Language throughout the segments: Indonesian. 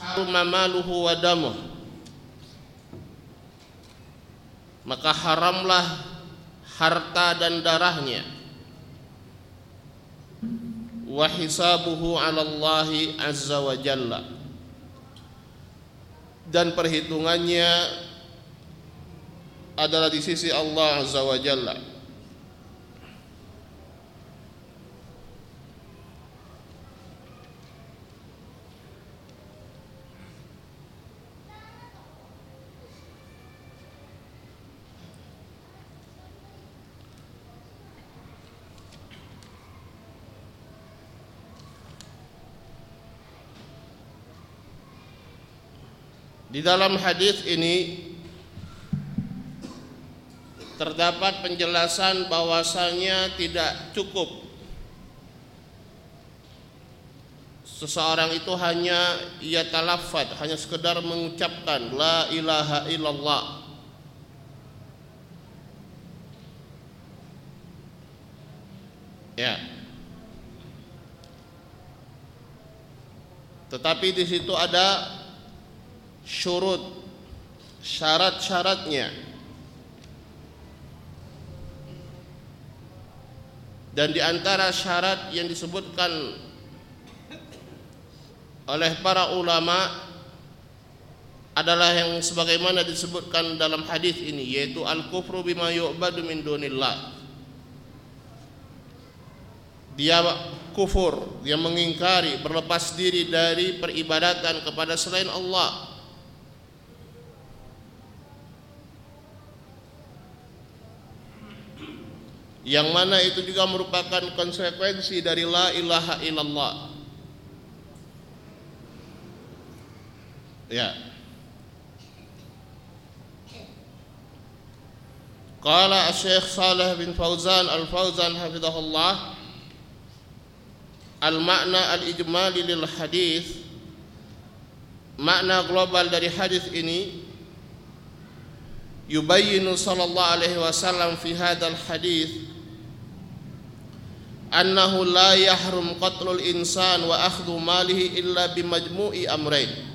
haruma maluhu wa damuh. Maka haramlah harta dan darahnya. Wa hisabuhu 'ala Allah azza wa jalla. Dan perhitungannya adalah di sisi Allah azza wa jalla Di dalam hadis ini terdapat penjelasan bahwasanya tidak cukup. Seseorang itu hanya ia talafat hanya sekedar mengucapkan la ilaha illallah. Ya. Tetapi di situ ada syurut syarat-syaratnya. Dan di antara syarat yang disebutkan oleh para ulama adalah yang sebagaimana disebutkan dalam hadis ini yaitu al-kufru bima yu'badu min dunillah. Dia kufur dia mengingkari berlepas diri dari peribadatan kepada selain Allah yang mana itu juga merupakan konsekuensi dari la ilaha illallah. Ya. Qala Syekh Saleh bin Fauzan Al-Fauzan hafizahullah Al-makna al-ijmali lil hadis makna global dari hadis ini yubayyinu sallallahu alaihi wasallam fi hadzal hadis annahu la yahrum qatlul insan wa akhdhu malihi illa bimajmu'i amrayn.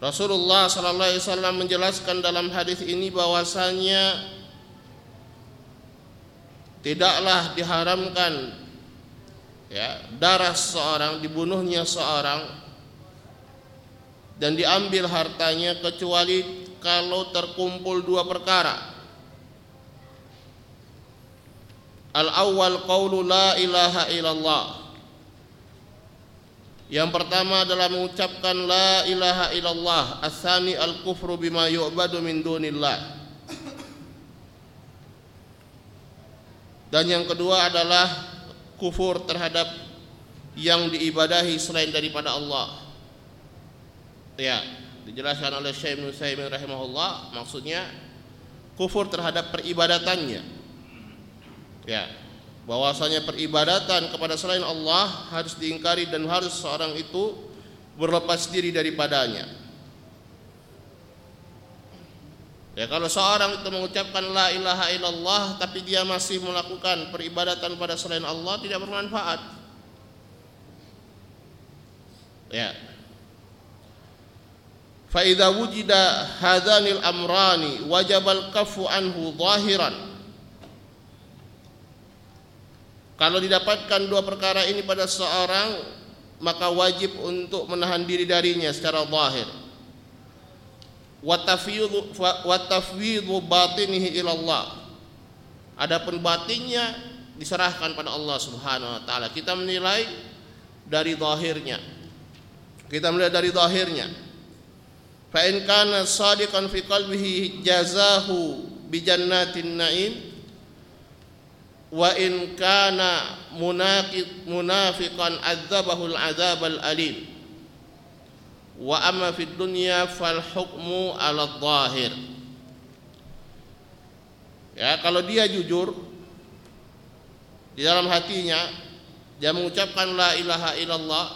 Rasulullah sallallahu alaihi wasallam menjelaskan dalam hadis ini bahwasanya tidaklah diharamkan ya darah seorang dibunuhnya seorang dan diambil hartanya kecuali kalau terkumpul dua perkara. Al awal qaulu la ilaha illallah. Yang pertama adalah mengucapkan la ilaha illallah. Asani al kufru bima yu'badu min dunillah dan yang kedua adalah kufur terhadap yang diibadahi selain daripada Allah ya dijelaskan oleh Syekh Ibnu Saimin rahimahullah maksudnya kufur terhadap peribadatannya ya bahwasanya peribadatan kepada selain Allah harus diingkari dan harus seorang itu berlepas diri daripadanya. Ya kalau seorang itu mengucapkan la ilaha illallah tapi dia masih melakukan peribadatan pada selain Allah tidak bermanfaat. Ya. Fa idza wujida hadanil amrani wajabal kafu anhu zahiran Kalau didapatkan dua perkara ini pada seorang maka wajib untuk menahan diri darinya secara zahir. Wa tafwidhu batinihi ila Allah. Adapun batinnya diserahkan pada Allah Subhanahu wa taala. Kita menilai dari zahirnya. Kita melihat dari zahirnya. Fa in kana sadiqan fi qalbihi jazahu bi jannatin na'im wa in kana munafiqan adzabahu al-adzab al-alim wa amma fid dunya fal hukmu 'ala dhahir. Ya kalau dia jujur di dalam hatinya dia mengucapkan la ilaha illallah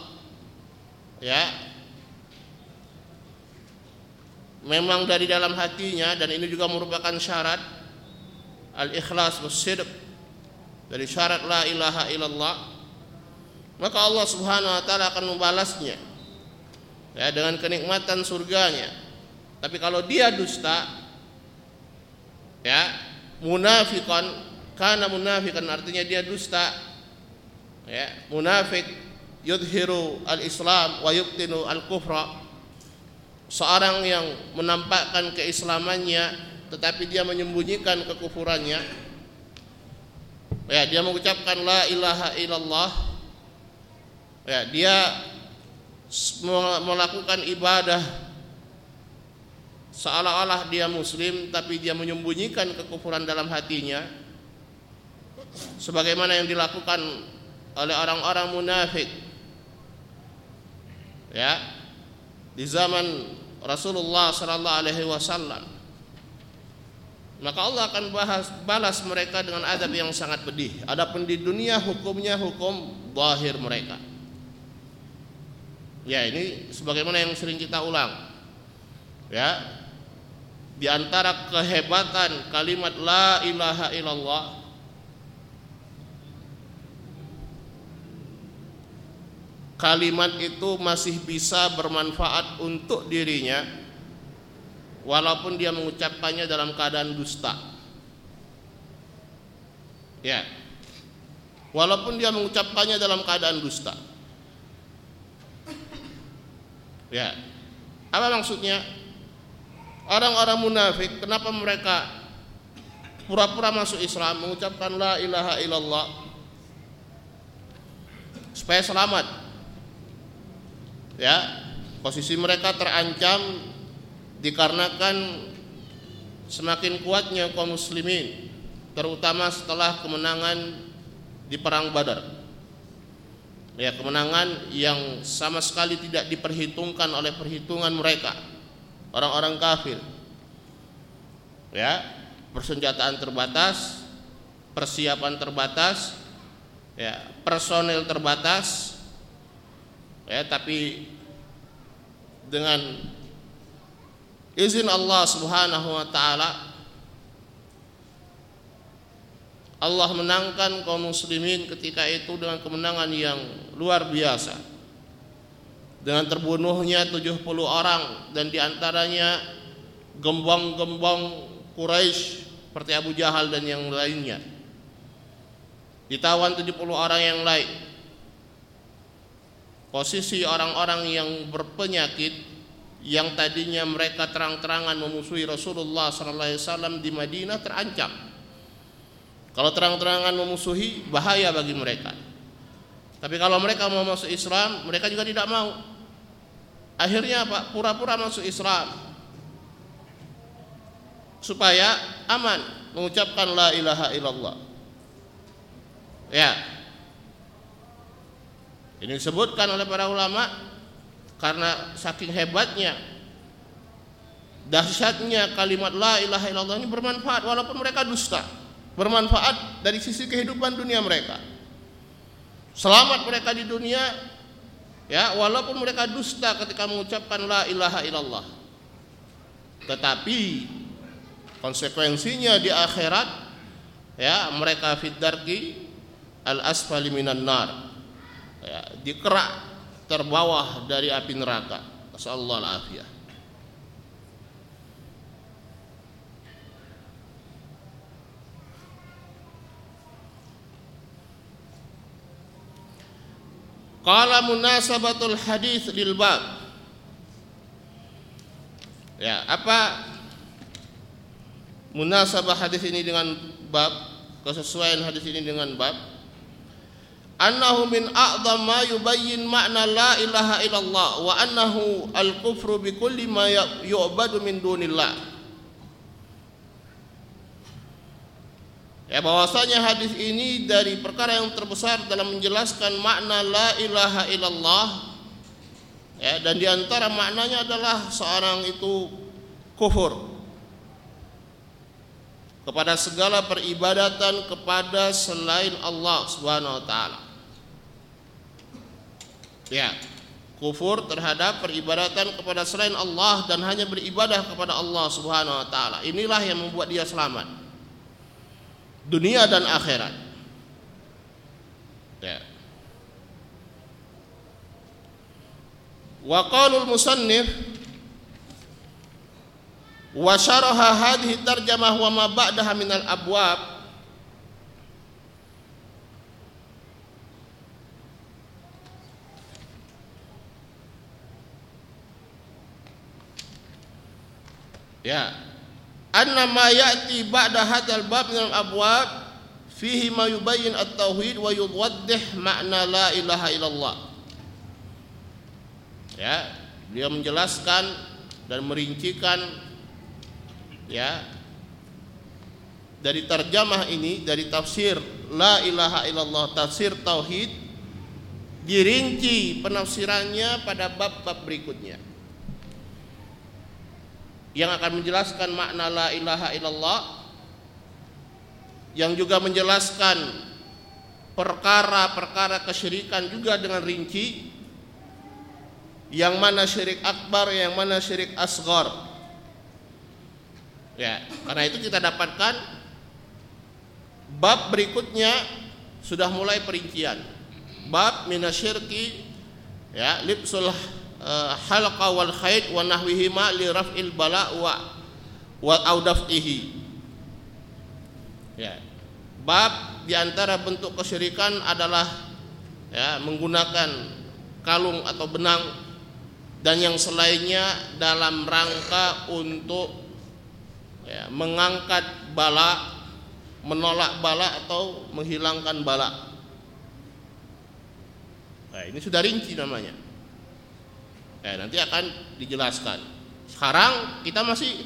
ya memang dari dalam hatinya dan ini juga merupakan syarat al-ikhlas wasidq dari syarat la ilaha illallah maka Allah Subhanahu wa taala akan membalasnya ya dengan kenikmatan surganya. Tapi kalau dia dusta ya munafikan karena munafikan artinya dia dusta ya munafik yudhiru al-islam wa yubtinu al-kufra. Seorang yang menampakkan keislamannya tetapi dia menyembunyikan kekufurannya ya dia mengucapkan la ilaha illallah ya dia melakukan ibadah. Seolah-olah dia muslim tapi dia menyembunyikan kekufuran dalam hatinya. Sebagaimana yang dilakukan oleh orang-orang munafik. Ya. Di zaman Rasulullah sallallahu alaihi wasallam. Maka Allah akan bahas, balas mereka dengan adab yang sangat pedih. Adapun di dunia hukumnya hukum zahir mereka ya ini sebagaimana yang sering kita ulang ya di antara kehebatan kalimat la ilaha illallah kalimat itu masih bisa bermanfaat untuk dirinya walaupun dia mengucapkannya dalam keadaan dusta. Ya. Walaupun dia mengucapkannya dalam keadaan dusta. Ya. Apa maksudnya? Orang-orang munafik kenapa mereka pura-pura masuk Islam mengucapkan la ilaha illallah supaya selamat ya posisi mereka terancam dikarenakan semakin kuatnya kaum muslimin terutama setelah kemenangan di perang Badar ya kemenangan yang sama sekali tidak diperhitungkan oleh perhitungan mereka. Orang-orang kafir. Ya persenjataan terbatas persiapan terbatas ya personel terbatas ya tapi dengan izin Allah Subhanahu wa taala Allah menangkan kaum muslimin ketika itu dengan kemenangan yang luar biasa. Dengan terbunuhnya 70 orang dan di antaranya gembong-gembong Quraisy seperti Abu Jahal dan yang lainnya. Ditawan 70 orang yang lain. Posisi orang-orang yang berpenyakit yang tadinya mereka terang-terangan memusuhi Rasulullah SAW di Madinah terancam. Kalau terang-terangan memusuhi bahaya bagi mereka. Tapi kalau mereka mau masuk Islam, mereka juga tidak mau. Akhirnya apa? Pura-pura masuk Islam. Supaya aman mengucapkan la ilaha illallah. Ya, ini disebutkan oleh para ulama karena saking hebatnya dahsyatnya kalimat la ilaha illallah ini bermanfaat walaupun mereka dusta. Bermanfaat dari sisi kehidupan dunia mereka. Selamat mereka di dunia ya walaupun mereka dusta ketika mengucapkan la ilaha illallah. Tetapi konsekuensinya di akhirat ya mereka fitdarki al asfali minan nar ya, dikerak terbawah dari api neraka. Nasallallahu alaihi Qala munasabatul hadis lil bab. Ya, apa munasabah hadis ini dengan bab? Kesesuaian hadis ini dengan bab? annahu min a'dham ma yubayyin ma'na la ilaha illallah wa annahu al-kufru bi kulli ma yu'badu min dunillah Ya bahwasanya hadis ini dari perkara yang terbesar dalam menjelaskan makna la ilaha illallah ya dan di antara maknanya adalah seorang itu kufur kepada segala peribadatan kepada selain Allah Subhanahu wa taala. Ya, kufur terhadap peribadatan kepada selain Allah dan hanya beribadah kepada Allah Subhanahu wa taala. Inilah yang membuat dia selamat. Dunia dan akhirat. Ya. Wa qalul musannif wa syaraha hadhihi tarjamah wa ma ba'daha minal abwab Ya. Anna ma ya'ti ba'da hadzal bab min al-abwab fihi ma yubayyin at-tauhid wa yuwaddih makna la ilaha illallah. Ya, beliau menjelaskan dan merincikan ya dari terjemah ini dari tafsir la ilaha illallah tafsir tauhid dirinci penafsirannya pada bab-bab berikutnya yang akan menjelaskan makna la ilaha illallah. Yang juga menjelaskan perkara-perkara kesyirikan juga dengan rinci. Yang mana syirik akbar yang mana syirik asgar ya karena itu kita dapatkan bab berikutnya sudah mulai perincian. Bab minasyirki ya libsul uh, halqa wal khayt wa nahwihima li raf'il bala wa wa audafihi ya. Bab di antara bentuk kesyirikan adalah ya menggunakan kalung atau benang dan yang selainnya dalam rangka untuk ya, mengangkat bala menolak bala atau menghilangkan bala. Nah, ini sudah rinci namanya Ya, nanti akan dijelaskan. Sekarang kita masih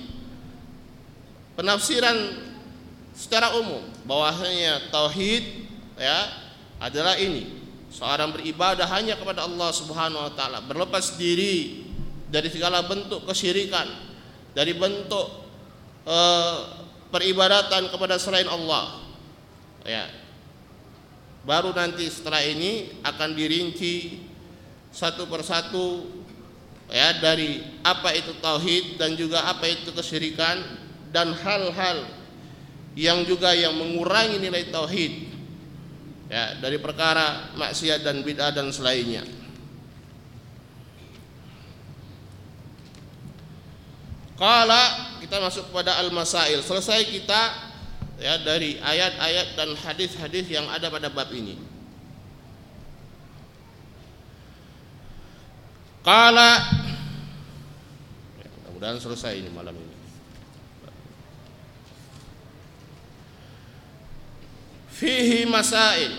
penafsiran secara umum bahwasanya tauhid ya adalah ini. Seorang beribadah hanya kepada Allah Subhanahu wa taala, berlepas diri dari segala bentuk kesyirikan, dari bentuk eh, peribadatan kepada selain Allah. Ya. Baru nanti setelah ini akan dirinci satu persatu ya dari apa itu tauhid dan juga apa itu kesyirikan dan hal-hal yang juga yang mengurangi nilai tauhid ya dari perkara maksiat dan bid'ah dan selainnya. Kala kita masuk pada al-masail. Selesai kita ya dari ayat-ayat dan hadis-hadis yang ada pada bab ini. Qala ya, mudah-mudahan selesai ini malam ini. Fihi masail.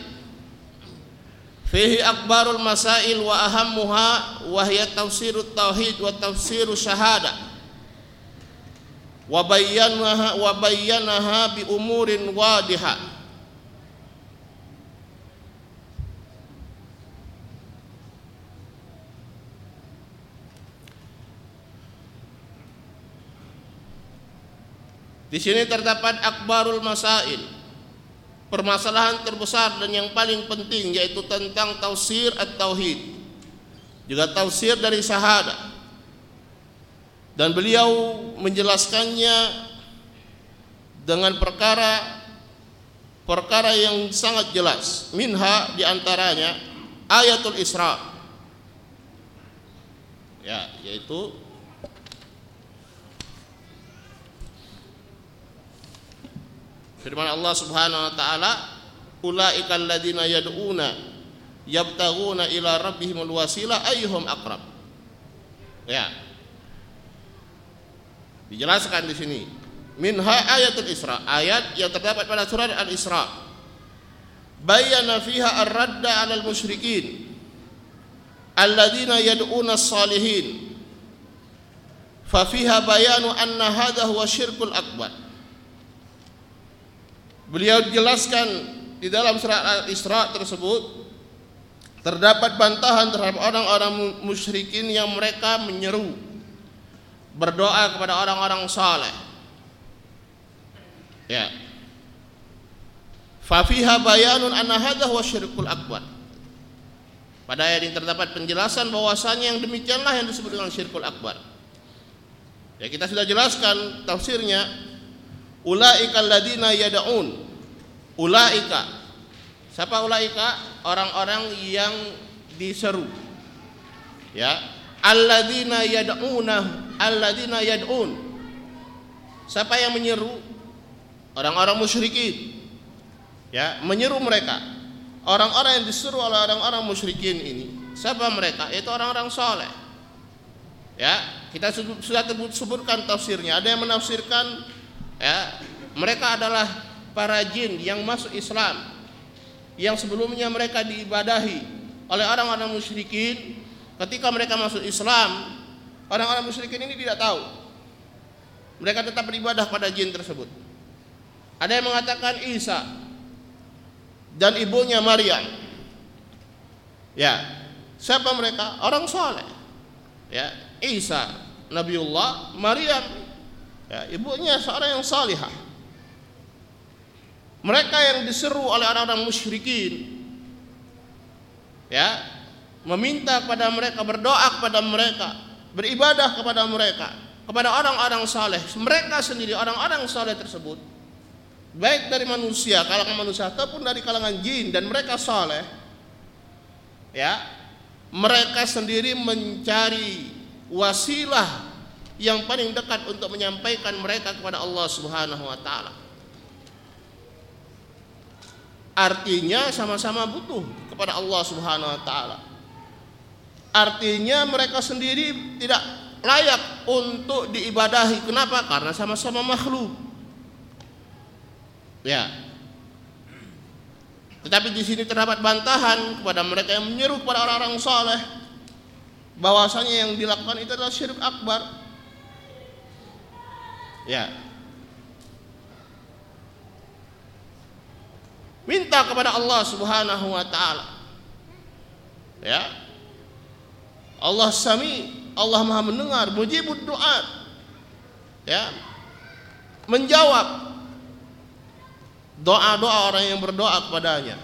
Fihi akbarul masail wa ahammuha wa hiya tafsirut tauhid wa tafsirus syahadah. Wa bayyanaha wa bayyanaha bi umurin wadihah. Di sini terdapat akbarul masail. Permasalahan terbesar dan yang paling penting yaitu tentang tafsir at-tauhid. Juga tafsir dari syahadah. Dan beliau menjelaskannya dengan perkara perkara yang sangat jelas. Minha di antaranya ayatul Isra. Ya, yaitu Firman Allah Subhanahu wa taala, "Ulaikal ladzina yad'una yabtaghuna ila rabbihimul wasila ayyuhum aqrab." Ya. Dijelaskan di sini. Minha ayatul Isra, ayat yang terdapat pada surat Al-Isra. Bayyana fiha ar-radda 'alal musyrikin alladzina yad'una as-salihin. Fa fiha bayanu anna hadha huwa syirkul akbar. Beliau jelaskan di dalam surat Al-Isra tersebut terdapat bantahan terhadap orang-orang musyrikin yang mereka menyeru berdoa kepada orang-orang saleh. Ya. Fafiha bayanun anna hadha huwa syirkul akbar. Pada ayat ini terdapat penjelasan bahwasanya yang demikianlah yang disebut dengan syirkul akbar. Ya kita sudah jelaskan tafsirnya ulaikal ladina yad'un. Ulaika. Siapa ulaika? Orang-orang yang diseru. Ya. Alladzina yad'una alladzina yad'un. Siapa yang menyeru? Orang-orang musyrikin. Ya menyeru mereka. Orang-orang yang disuruh oleh orang-orang musyrikin ini siapa mereka? Itu orang-orang soleh. Ya kita sudah sebutkan tafsirnya. Ada yang menafsirkan ya mereka adalah para jin yang masuk Islam yang sebelumnya mereka diibadahi oleh orang-orang musyrikin. Ketika mereka masuk Islam orang-orang musyrikin ini tidak tahu. Mereka tetap beribadah pada jin tersebut. Ada yang mengatakan Isa dan ibunya Maryam. Ya siapa mereka? Orang soleh. Ya Isa Nabiullah Maryam ya, ibunya seorang yang salihah. Mereka yang diseru oleh orang-orang musyrikin ya meminta kepada mereka berdoa kepada mereka beribadah kepada mereka kepada orang-orang saleh. Mereka sendiri orang-orang saleh tersebut baik dari manusia kalangan manusia ataupun dari kalangan jin dan mereka saleh ya mereka sendiri mencari wasilah yang paling dekat untuk menyampaikan mereka kepada Allah Subhanahu wa taala. Artinya sama-sama butuh kepada Allah Subhanahu wa taala. Artinya mereka sendiri tidak layak untuk diibadahi. Kenapa? Karena sama-sama makhluk. Ya. Tetapi di sini terdapat bantahan kepada mereka yang menyeru kepada orang-orang soleh bahwasanya yang dilakukan itu adalah syirik akbar. Ya. Minta kepada Allah Subhanahu wa taala. Ya. Allah Sami, Allah Maha mendengar, mujibud doa. Ya. Menjawab doa-doa orang yang berdoa kepadanya.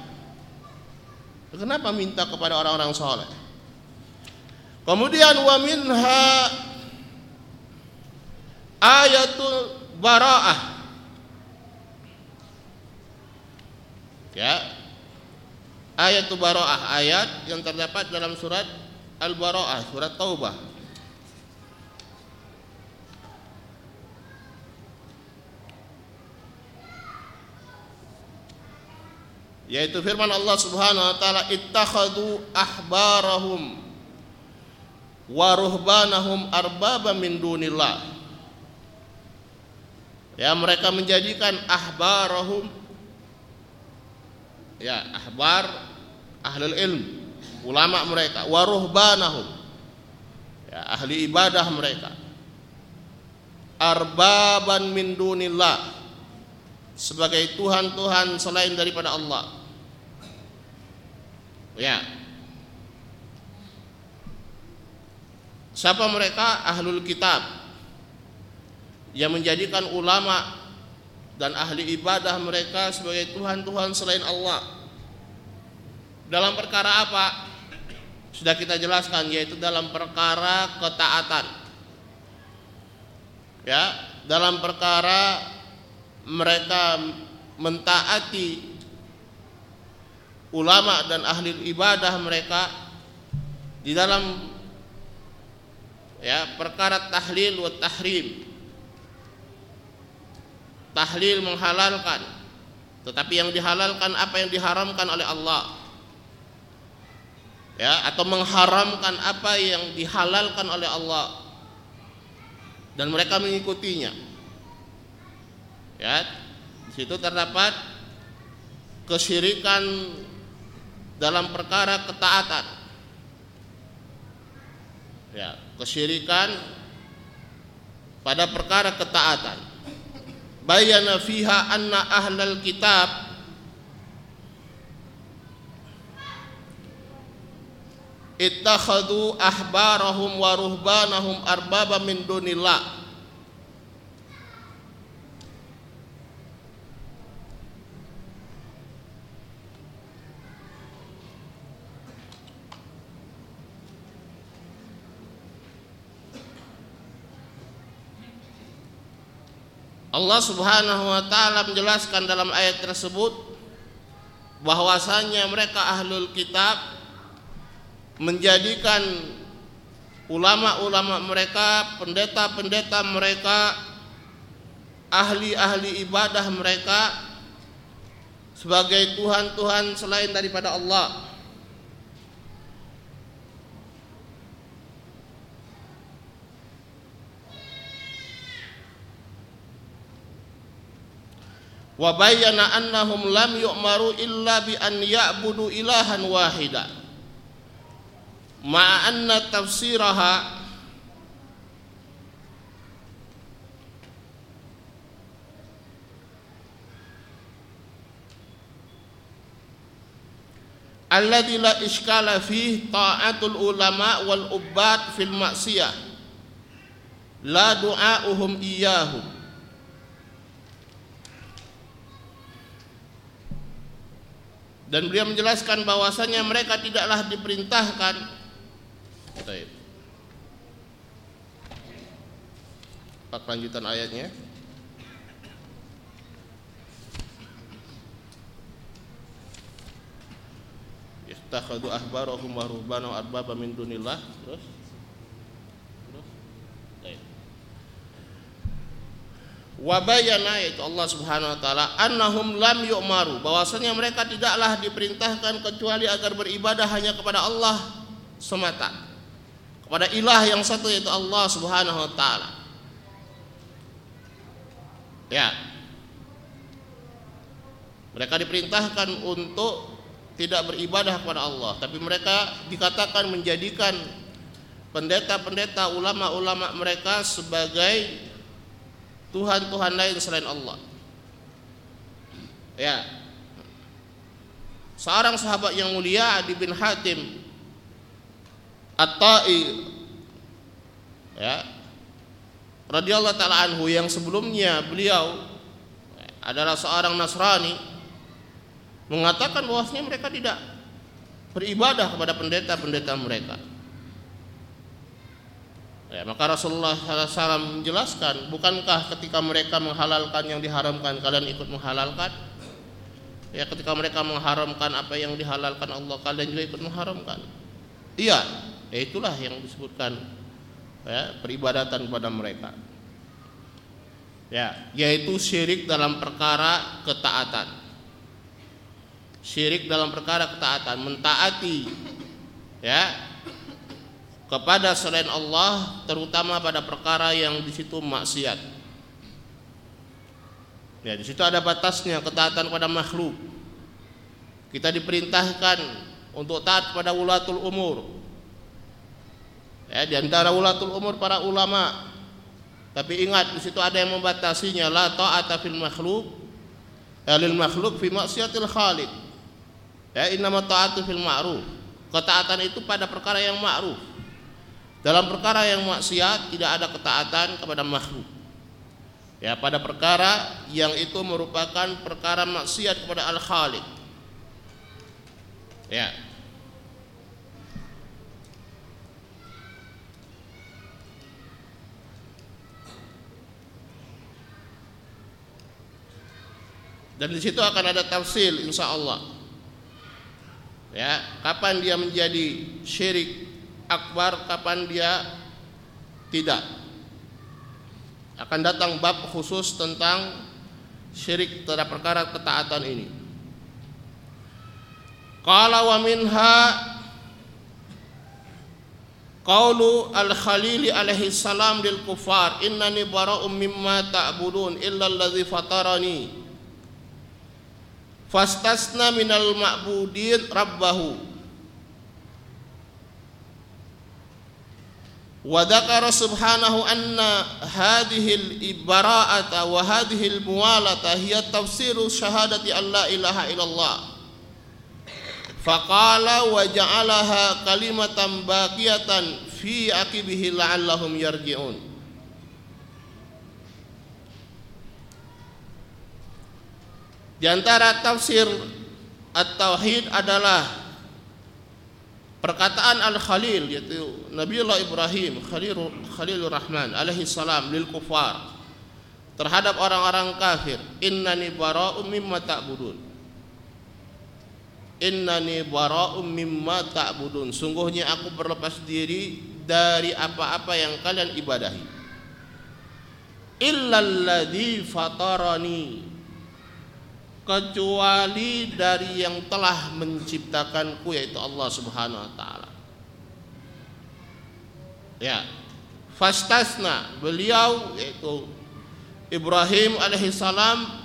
Kenapa minta kepada orang-orang soleh? Kemudian wa minha ayatul bara'ah. Ya. Ayatul bara'ah ayat yang terdapat dalam surat Al-Bara'ah, surat Taubah. Yaitu firman Allah Subhanahu wa taala ittakhadhu ahbarahum wa ruhbanahum arbaba min dunillah ya mereka menjadikan ahbarahum. Ya ahbar ahlul ilm ulama mereka wa ruhbanahum. Ya ahli ibadah mereka. Arbaban min dunillah. Sebagai tuhan-tuhan selain daripada Allah. Ya. Siapa mereka? Ahlul kitab yang menjadikan ulama dan ahli ibadah mereka sebagai Tuhan-Tuhan selain Allah. Dalam perkara apa? Sudah kita jelaskan yaitu dalam perkara ketaatan. Ya, dalam perkara mereka mentaati ulama dan ahli ibadah mereka di dalam ya perkara tahlil wa tahrim tahlil menghalalkan. Tetapi yang dihalalkan apa yang diharamkan oleh Allah? Ya atau mengharamkan apa yang dihalalkan oleh Allah? Dan mereka mengikutinya. Ya di situ terdapat kesyirikan dalam perkara ketaatan. Ya kesyirikan pada perkara ketaatan bayana fiha anna ahlal kitab. Ittakhadhu ahbarahum wa ruhbanahum arbaba min dunillah Allah Subhanahu wa taala menjelaskan dalam ayat tersebut bahwasanya mereka ahlul kitab menjadikan ulama-ulama mereka, pendeta-pendeta mereka, ahli-ahli ibadah mereka sebagai tuhan-tuhan selain daripada Allah. Wa bayyana annahum lam yu'maru illa bi an ya'budu ilahan wahida ma'a anna tafsiraha alladhi la iskala fih ta'atul ulama wal ubad fil maksiyah dan beliau menjelaskan bahwasanya mereka tidaklah diperintahkan. Baik. lanjutan ayatnya. Ittakhadhu ahbarahum wa ruhbanahum arbaba min dunillah. Terus Wabayana yaitu Allah Subhanahu wa taala annahum lam yu'maru bahwasanya mereka tidaklah diperintahkan kecuali agar beribadah hanya kepada Allah semata. Kepada ilah yang satu yaitu Allah Subhanahu wa taala. Ya. Mereka diperintahkan untuk tidak beribadah kepada Allah, tapi mereka dikatakan menjadikan pendeta-pendeta ulama-ulama mereka sebagai Tuhan-Tuhan lain selain Allah. Ya. Seorang sahabat yang mulia Adi bin Hatim At-Ta'i ya radhiyallahu taala anhu yang sebelumnya beliau adalah seorang Nasrani mengatakan bahwasanya mereka tidak beribadah kepada pendeta-pendeta mereka. Ya, maka Rasulullah SAW menjelaskan, bukankah ketika mereka menghalalkan yang diharamkan, kalian ikut menghalalkan? Ya, ketika mereka mengharamkan apa yang dihalalkan Allah, kalian juga ikut mengharamkan. Iya, ya itulah yang disebutkan ya, peribadatan kepada mereka. Ya, yaitu syirik dalam perkara ketaatan. Syirik dalam perkara ketaatan, mentaati ya kepada selain Allah terutama pada perkara yang di situ maksiat. Ya, di situ ada batasnya ketaatan pada makhluk. Kita diperintahkan untuk taat pada ulatul umur. Ya, di antara ulatul umur para ulama. Tapi ingat di situ ada yang membatasinya la ta'ata fil makhluk ya lil makhluk fi maksiatil khaliq. Ya, innama ta'atu fil ma'ruf. Ketaatan itu pada perkara yang ma'ruf dalam perkara yang maksiat tidak ada ketaatan kepada makhluk. Ya, pada perkara yang itu merupakan perkara maksiat kepada Al-Khaliq. Ya. Dan di situ akan ada tafsir insya Allah. Ya, kapan dia menjadi syirik akbar kapan dia? Tidak. Akan datang bab khusus tentang syirik terhadap perkara ketaatan ini. Qala wa minha Qaulu al-Khalili alaihi salam lil kufar innani bara'um mimma ta'budun illa alladhi fatarani. Fastasna minal ma'budin rabbahu وذكر سبحانه أن هذه البراءة وهذه الموالة هي تفسير شهادة أن لا إله إلا الله فقال وجعلها كلمة باقية في عقبه لعلهم يرجعون Di antara tafsir At-Tauhid adalah Perkataan Al-Khalil yaitu Nabiullah Ibrahim Khalilur, Khalilur Rahman alaihi salam lil kufar terhadap orang-orang kafir. Innani bara'um mimma ta'budun. Innani bara'um mimma ta'budun. Sungguhnya aku berlepas diri dari apa-apa yang kalian ibadahi. Illalladzi fatarani kecuali dari yang telah menciptakanku yaitu Allah Subhanahu wa taala. Ya. Fastasna beliau yaitu Ibrahim alaihissalam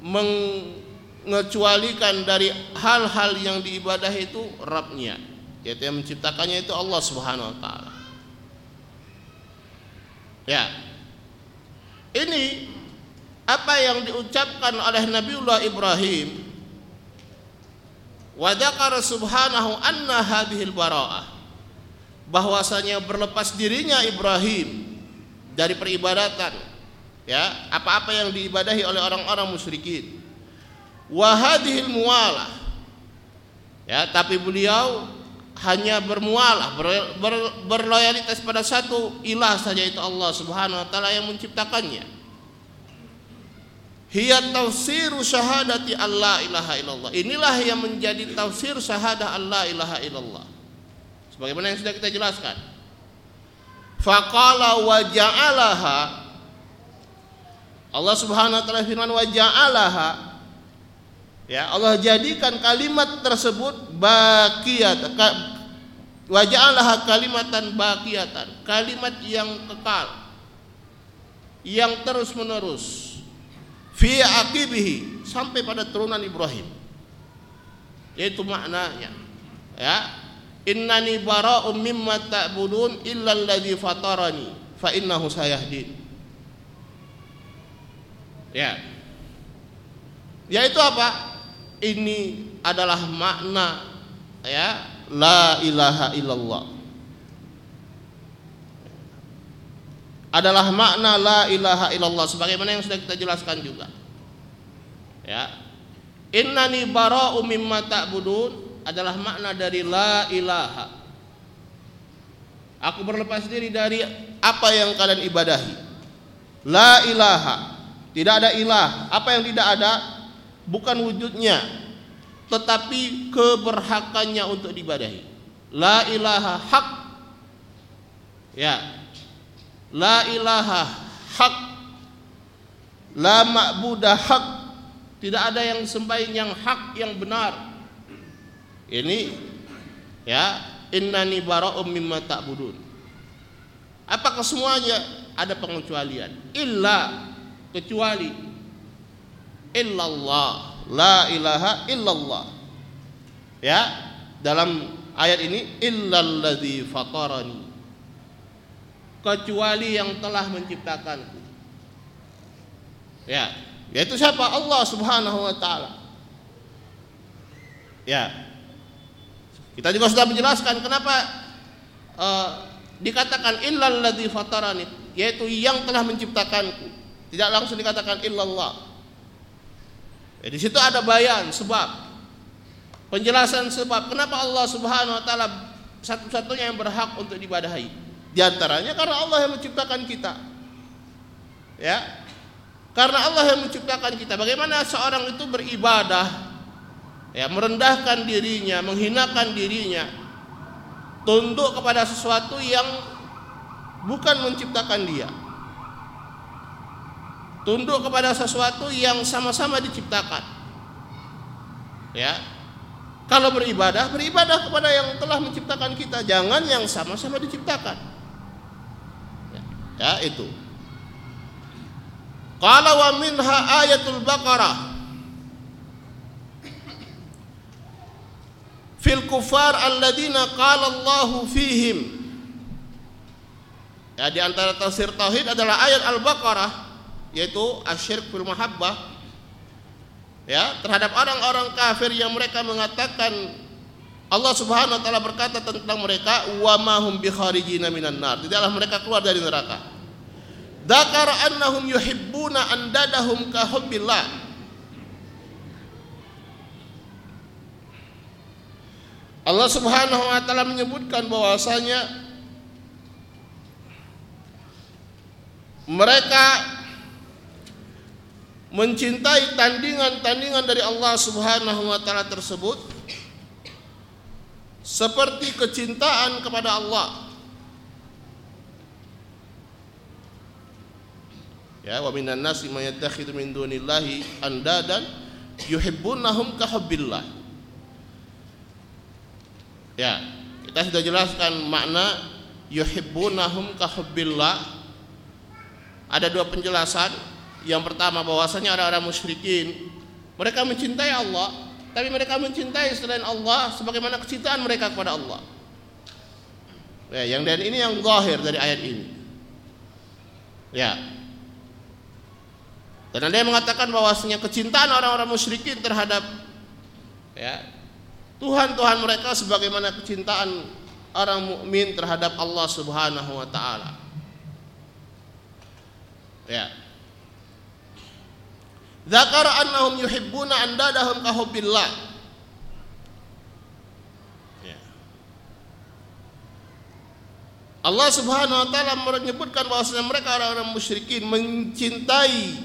mengecualikan dari hal-hal yang diibadah itu Rabbnya yaitu yang menciptakannya itu Allah subhanahu wa ta'ala. Ya. Ini apa yang diucapkan oleh Nabiullah Ibrahim? Wa subhanahu anna hadhil bara'ah. Bahwasanya berlepas dirinya Ibrahim dari peribadatan ya apa-apa yang diibadahi oleh orang-orang musyrikin. Wa hadhil mualah. Ya tapi beliau hanya bermualah ber, ber, berloyalitas pada satu ilah saja itu Allah Subhanahu wa taala yang menciptakannya hiya tafsiru syahadati Allah ilaha illallah. Inilah yang menjadi tafsir syahadah Allah ilaha illallah. Sebagaimana yang sudah kita jelaskan. Faqala wa ja'alaha. Allah Subhanahu wa taala firman wa ja'alaha. Ya Allah jadikan kalimat tersebut baqiyat wa ja'alaha kalimatan baqiyatan kalimat yang kekal. Yang terus menerus fi aqibihi sampai pada turunan Ibrahim. Yaitu maknanya. Ya. Innani bara'um mimma ta'budun illa alladhi fatarani fa innahu sayahdin. Ya. Yaitu apa? Ini adalah makna ya. La ilaha illallah adalah makna la ilaha illallah sebagaimana yang sudah kita jelaskan juga ya innani bara'um mimma ta'budun adalah makna dari la ilaha. Aku berlepas diri dari apa yang kalian ibadahi. La ilaha. Tidak ada ilah. Apa yang tidak ada bukan wujudnya, tetapi keberhakannya untuk dibadahi. La ilaha hak. Ya. La ilaha hak. La ma'budah hak. Tidak ada yang sembahyang yang hak yang benar ini ya innani bara'um mimma ta'budun. Apakah semuanya ada pengecualian? Illa kecuali illallah la ilaha illallah. Ya, dalam ayat ini illalladzi fatarani. Kecuali yang telah menciptakanku. Ya, yaitu siapa? Allah Subhanahu wa taala. Ya, kita juga sudah menjelaskan kenapa uh, dikatakan illalladzi fatarani yaitu yang telah menciptakanku. Tidak langsung dikatakan illallah. Ya, di situ ada bayan sebab penjelasan sebab kenapa Allah Subhanahu wa taala satu-satunya yang berhak untuk dibadahi. Di antaranya karena Allah yang menciptakan kita. Ya. Karena Allah yang menciptakan kita. Bagaimana seorang itu beribadah ya merendahkan dirinya, menghinakan dirinya, tunduk kepada sesuatu yang bukan menciptakan dia. Tunduk kepada sesuatu yang sama-sama diciptakan. Ya. Kalau beribadah, beribadah kepada yang telah menciptakan kita, jangan yang sama-sama diciptakan. Ya, itu. Qala wa minha ayatul Baqarah. Fil kufar alladzina qala Allahu fihim. Ya di antara tafsir tauhid adalah ayat Al-Baqarah yaitu asyirk fil mahabbah. Ya terhadap orang-orang kafir yang mereka mengatakan Allah Subhanahu wa taala berkata tentang mereka wa ma hum bi kharijina minan nar. Tidaklah mereka keluar dari neraka. Dzakara annahum yuhibbuna andadahum ka hubbillah. Allah Subhanahu wa taala menyebutkan bahwasanya mereka mencintai tandingan-tandingan dari Allah Subhanahu wa taala tersebut seperti kecintaan kepada Allah. Ya, wa minan nasi may yattakhidhu min dunillahi andadan yuhibbunahum ka hubbillah. Ya, kita sudah jelaskan makna yuhibbunahum ka hubbillah. Ada dua penjelasan. Yang pertama bahwasanya orang-orang musyrikin mereka mencintai Allah, tapi mereka mencintai selain Allah sebagaimana kecintaan mereka kepada Allah. Ya, yang dan ini yang zahir dari ayat ini. Ya. Dan ada yang mengatakan bahwasanya kecintaan orang-orang musyrikin terhadap ya, Tuhan-Tuhan mereka sebagaimana kecintaan orang mukmin terhadap Allah Subhanahu wa taala. Ya. Zakara annahum yuhibbuna andadahum ka hubbillah. Ya. Allah Subhanahu wa taala menyebutkan bahwasanya mereka orang-orang musyrikin mencintai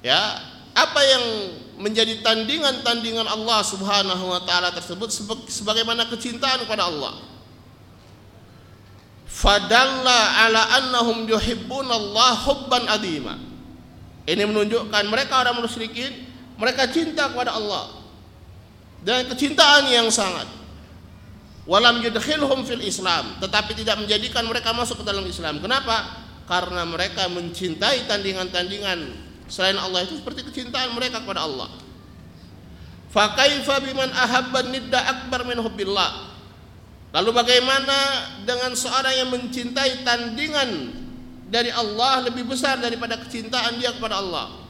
ya apa yang menjadi tandingan-tandingan Allah Subhanahu wa taala tersebut sebagaimana kecintaan kepada Allah. Fadalla ala annahum yuhibbuna Allah hubban adima. Ini menunjukkan mereka orang musyrikin, mereka cinta kepada Allah dan kecintaan yang sangat. Walam yudkhilhum fil Islam, tetapi tidak menjadikan mereka masuk ke dalam Islam. Kenapa? Karena mereka mencintai tandingan-tandingan selain Allah itu seperti kecintaan mereka kepada Allah. Fa kaifa biman ahabban nidda akbar min hubbillah. Lalu bagaimana dengan seorang yang mencintai tandingan dari Allah lebih besar daripada kecintaan dia kepada Allah.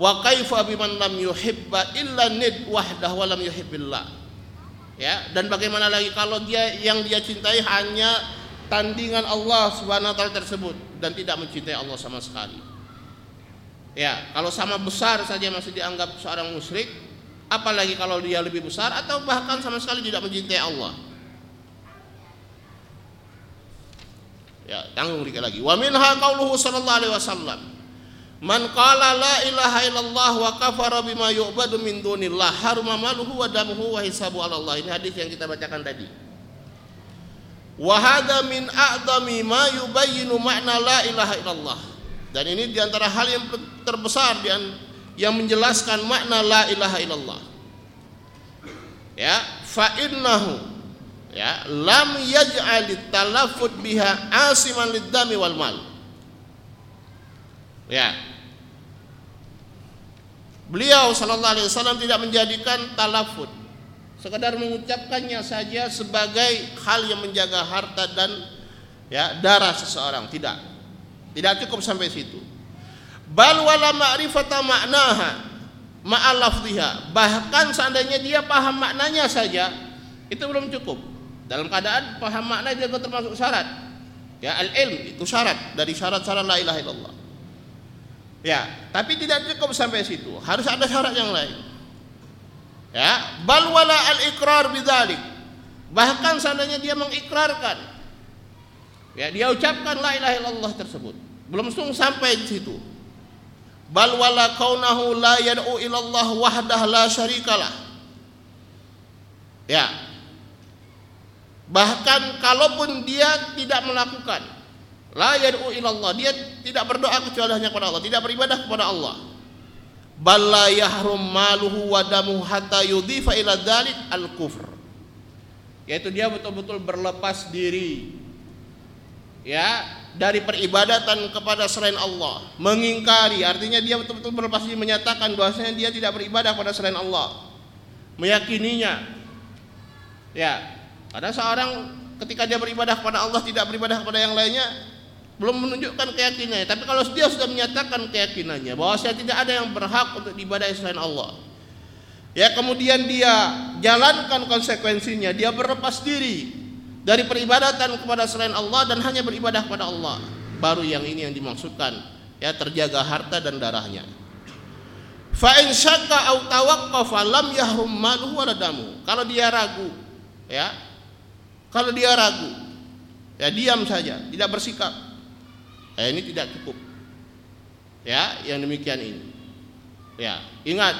Wa kaifa biman lam yuhibba illa nid wahdah wa lam yuhibbillah. Ya, dan bagaimana lagi kalau dia yang dia cintai hanya tandingan Allah Subhanahu wa taala tersebut dan tidak mencintai Allah sama sekali. Ya, kalau sama besar saja masih dianggap seorang musyrik, apalagi kalau dia lebih besar atau bahkan sama sekali tidak mencintai Allah. Ya, tanggung dikit lagi. Wa minha qauluhu sallallahu alaihi wasallam. Man qala la ilaha illallah wa kafara bima yu'badu min dunillah haruma maluhu wa damuhu wa hisabu ala Allah. Ini hadis yang kita bacakan tadi. Wa hadha min a'dami ma yubayyinu ma'na la ilaha illallah. Dan ini di antara hal yang terbesar yang menjelaskan makna la ilaha illallah. Ya, fa innahu ya lam yaj'al talaffud biha asiman lidami wal mal. Ya. Beliau sallallahu alaihi wasallam tidak menjadikan talafud. Sekedar mengucapkannya saja sebagai hal yang menjaga harta dan ya darah seseorang. Tidak. Tidak cukup sampai situ. Bal wala ma'rifata ma'naha ma'alafdhiha bahkan seandainya dia paham maknanya saja itu belum cukup dalam keadaan paham makna juga termasuk syarat. Ya al ilm itu syarat. Dari syarat-syarat la ilaha illallah. Ya tapi tidak cukup sampai situ. Harus ada syarat yang lain. Ya bal wala al ikrar bidzalik. Bahkan seandainya dia mengikrarkan ya dia ucapkan la ilaha illallah tersebut. Belum langsung sampai di situ. Bal wala kaunahu la yad'u ilallah wahdah la syarikalah. Ya Bahkan kalaupun dia tidak melakukan la yad'u ilallah, dia tidak berdoa kecuali hanya kepada Allah, tidak beribadah kepada Allah. Yahrum maluhu wa hatta yudhifa ila dzalik al-kufr. Yaitu dia betul-betul berlepas diri ya dari peribadatan kepada selain Allah, mengingkari artinya dia betul-betul berlepas diri menyatakan bahwasanya dia tidak beribadah kepada selain Allah. Meyakininya ya ada seorang ketika dia beribadah kepada Allah tidak beribadah kepada yang lainnya belum menunjukkan keyakinannya. Tapi kalau dia sudah menyatakan keyakinannya bahwa saya tidak ada yang berhak untuk diibadahi selain Allah. Ya kemudian dia jalankan konsekuensinya, dia berlepas diri dari peribadatan kepada selain Allah dan hanya beribadah kepada Allah. Baru yang ini yang dimaksudkan, ya terjaga harta dan darahnya. Fa in syakka au tawaqqafa lam yahrum maluhu. Kalau dia ragu, ya, kalau dia ragu, ya diam saja, tidak bersikap. Eh, ini tidak cukup. Ya, yang demikian ini. Ya, ingat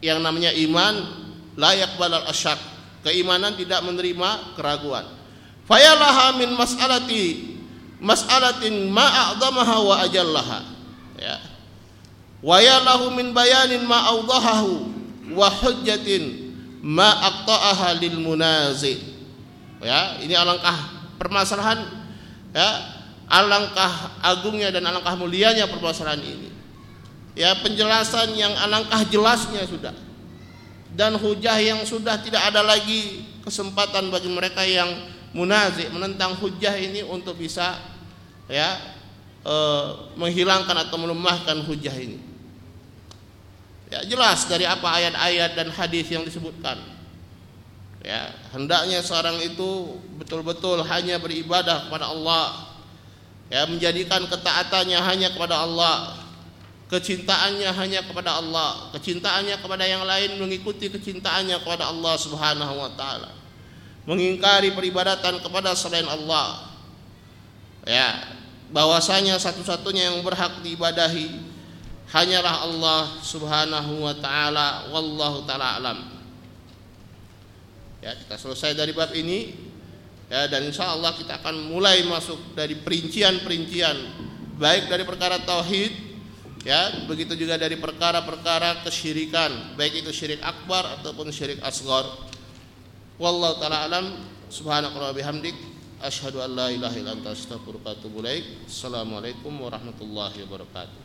yang namanya iman layak balal asyak. Keimanan tidak menerima keraguan. Fayalaha min mas'alati mas'alatin ma a'damaha wa ajallaha. Ya. Wa yalahu min bayanin ma awdahahu wa hujjatin ma aqta'aha lil munazi. Ya, ini alangkah permasalahan ya, alangkah agungnya dan alangkah mulianya permasalahan ini. Ya, penjelasan yang alangkah jelasnya sudah. Dan hujah yang sudah tidak ada lagi kesempatan bagi mereka yang munazi menentang hujah ini untuk bisa ya e, menghilangkan atau melemahkan hujah ini. Ya, jelas dari apa ayat-ayat dan hadis yang disebutkan. Ya, hendaknya seorang itu betul-betul hanya beribadah kepada Allah. Ya, menjadikan ketaatannya hanya kepada Allah. Kecintaannya hanya kepada Allah, kecintaannya kepada yang lain mengikuti kecintaannya kepada Allah Subhanahu wa taala. Mengingkari peribadatan kepada selain Allah. Ya, bahwasanya satu-satunya yang berhak diibadahi hanyalah Allah Subhanahu wa taala wallahu taala alam. Ya, kita selesai dari bab ini. Ya dan insya Allah kita akan mulai masuk dari perincian-perincian baik dari perkara tauhid ya begitu juga dari perkara-perkara kesyirikan baik itu syirik akbar ataupun syirik asghar. Wallahu taala alam. Subhanaka wa bihamdik. Asyhadu an la ilaha illa anta astaghfiruka wa atubu ilaik. Assalamualaikum warahmatullahi wabarakatuh